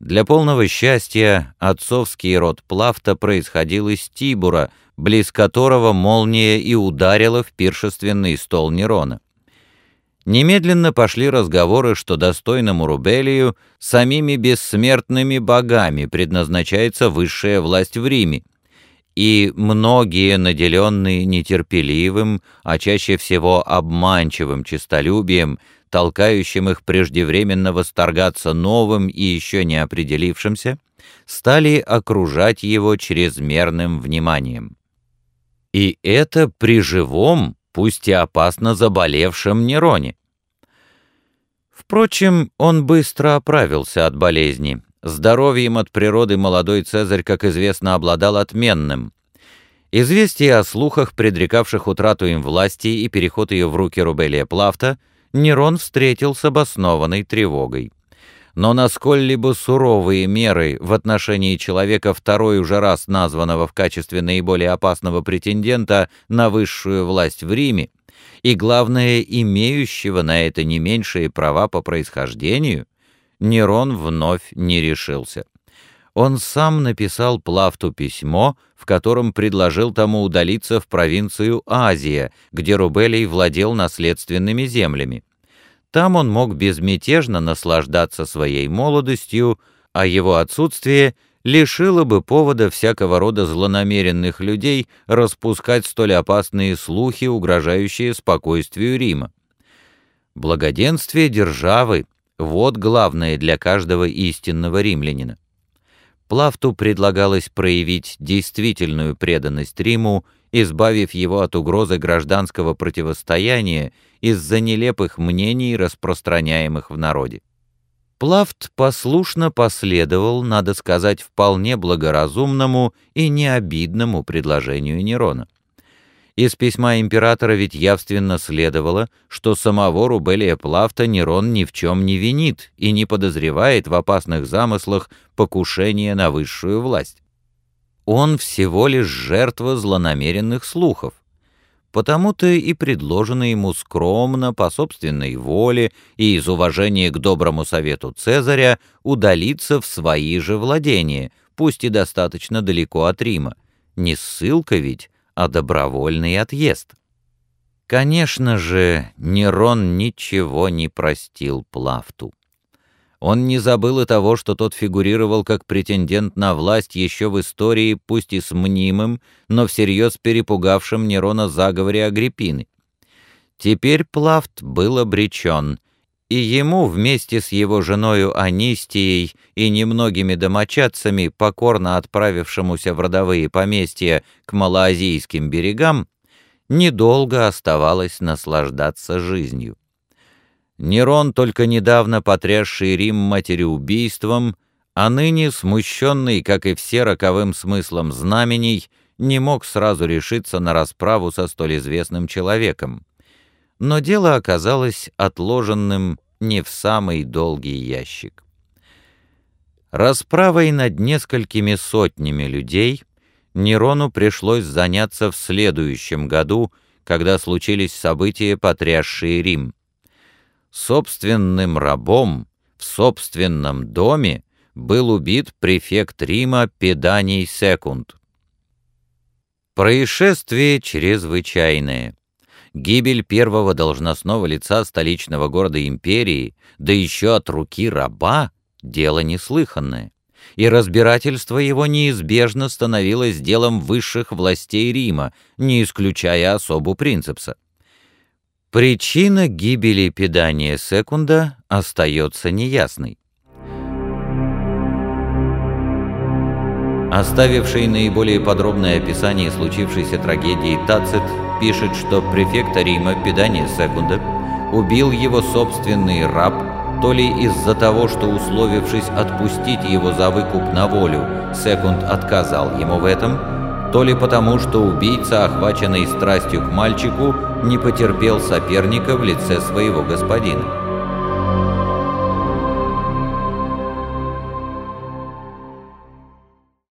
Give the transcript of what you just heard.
Для полного счастья отцовский род Плафта происходил из Тибура, близ которого молния и ударила в пиршественный стол Нерона. Немедленно пошли разговоры, что достойному Рубелию самими бессмертными богами предназначается высшая власть в Риме, и многие, наделенные нетерпеливым, а чаще всего обманчивым честолюбием, толкающим их преждевременно восторгаться новым и еще не определившимся, стали окружать его чрезмерным вниманием. И это при живом, пусть и опасно заболевшем Нероне. Впрочем, он быстро оправился от болезни. Здоровьем от природы молодой Цезарь, как известно, обладал отменным. Известие о слухах, предрекавших утрату им власти и переход ее в руки Рубелия Плафта, Нерон встретил с обоснованной тревогой. Но на сколь-либо суровые меры в отношении человека второй уже раз названного в качестве наиболее опасного претендента на высшую власть в Риме, и, главное, имеющего на это не меньшие права по происхождению, Нерон вновь не решился. Он сам написал Плафту письмо, в котором предложил тому удалиться в провинцию Азия, где Рубелий владел наследственными землями. Там он мог безмятежно наслаждаться своей молодостью, а его отсутствие лишило бы повода всякого рода злонамеренных людей распускать столь опасные слухи, угрожающие спокойствию Рима. Благоденствие державы — вот главное для каждого истинного римлянина. Плафту предлагалось проявить действительную преданность Риму, избавив его от угрозы гражданского противостояния из-за нелепых мнений, распространяемых в народе. Плафт послушно последовал, надо сказать, вполне благоразумному и необидному предложению Нерона. Из письма императора ведь явственно следовало, что самого Рубелия Плафта Нерон ни в чем не винит и не подозревает в опасных замыслах покушения на высшую власть. Он всего лишь жертва злонамеренных слухов. Потому-то и предложено ему скромно, по собственной воле и из уважения к доброму совету Цезаря удалиться в свои же владения, пусть и достаточно далеко от Рима. Не ссылка ведь, а добровольный отъезд. Конечно же, Нерон ничего не простил Плафту. Он не забыл и того, что тот фигурировал как претендент на власть еще в истории, пусть и с мнимым, но всерьез перепугавшим Нерона заговоре Агриппины. Теперь Плафт был обречен, и ему вместе с его женою Анистией и немногими домочадцами, покорно отправившемуся в родовые поместья к малоазийским берегам, недолго оставалось наслаждаться жизнью. Нерон, только недавно потрясший Рим матереубийством, а ныне, смущенный, как и все, роковым смыслом знамений, не мог сразу решиться на расправу со столь известным человеком но дело оказалось отложенным не в самый долгий ящик. Расправой над несколькими сотнями людей Нерону пришлось заняться в следующем году, когда случились события, потрясшие Рим. Собственным рабом в собственном доме был убит префект Рима Педаний Секунд. Происшествие чрезвычайное гибель первого должностного лица столичного города империи, да еще от руки раба, дело неслыханное, и разбирательство его неизбежно становилось делом высших властей Рима, не исключая особу принципса. Причина гибели Педания Секунда остается неясной. Оставивший наиболее подробное описание случившейся трагедии Тацит пишет, что префекта Рима Педания Секунда убил его собственный раб, то ли из-за того, что, условившись отпустить его за выкуп на волю, Секунд отказал ему в этом, то ли потому, что убийца, охваченный страстью к мальчику, не потерпел соперника в лице своего господина.